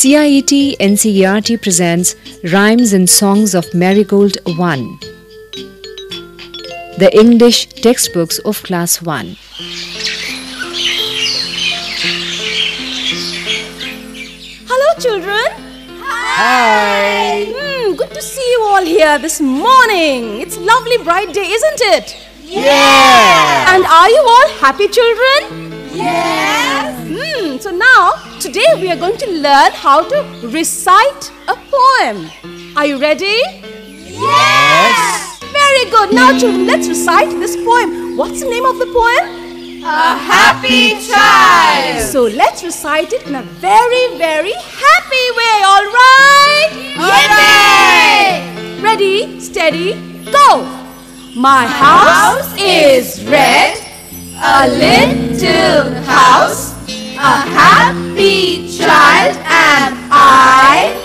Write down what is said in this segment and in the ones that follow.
CIET NCERT presents Rhymes and Songs of Marigold 1. The English textbooks of Class 1. Hello, children. Hi. Hmm, good to see you all here this morning. It's lovely bright day, isn't it? Yeah. And are you all happy, children? Yes. Hmm. So now, today we are going to learn how to recite a poem. Are you ready? Yes. Very good. Now, children, let's recite this poem. What's the name of the poem? A happy child. So let's recite it in a very, very happy way, all right? Ready, steady, go! My house is red, a little house, a happy child, and I.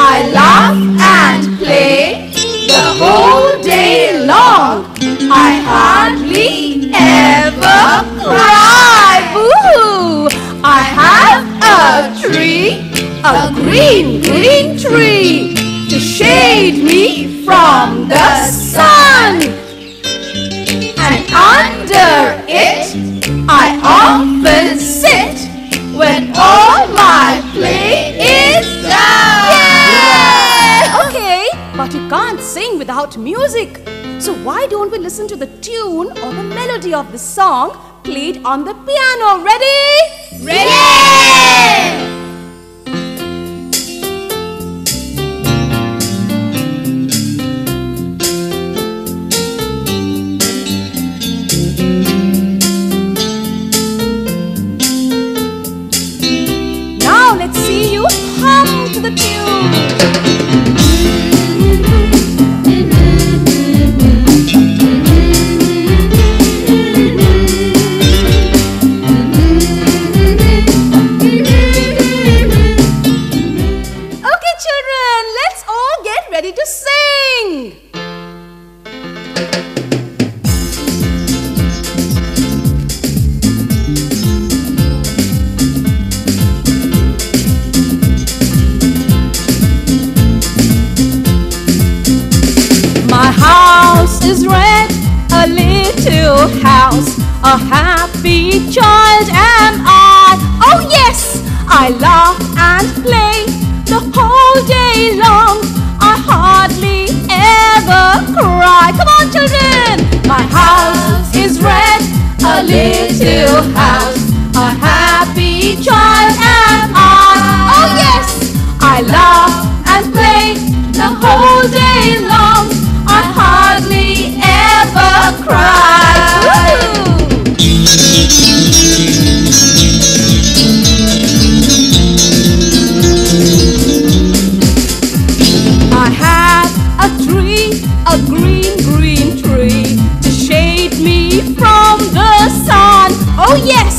I laugh and play the whole day long. I hardly ever cry. Boo! I have a tree, a green, green tree, shade me from the sun. And under it, I often sit when all my play is done. Yeah! Okay, but you can't sing without music. So why don't we listen to the tune or the melody of the song played on the piano? Ready? Ready! A happy child am I. Oh yes, I laugh and play the whole day long. I hardly ever cry. Come on, children. My house is red, a little house, Oh, yes,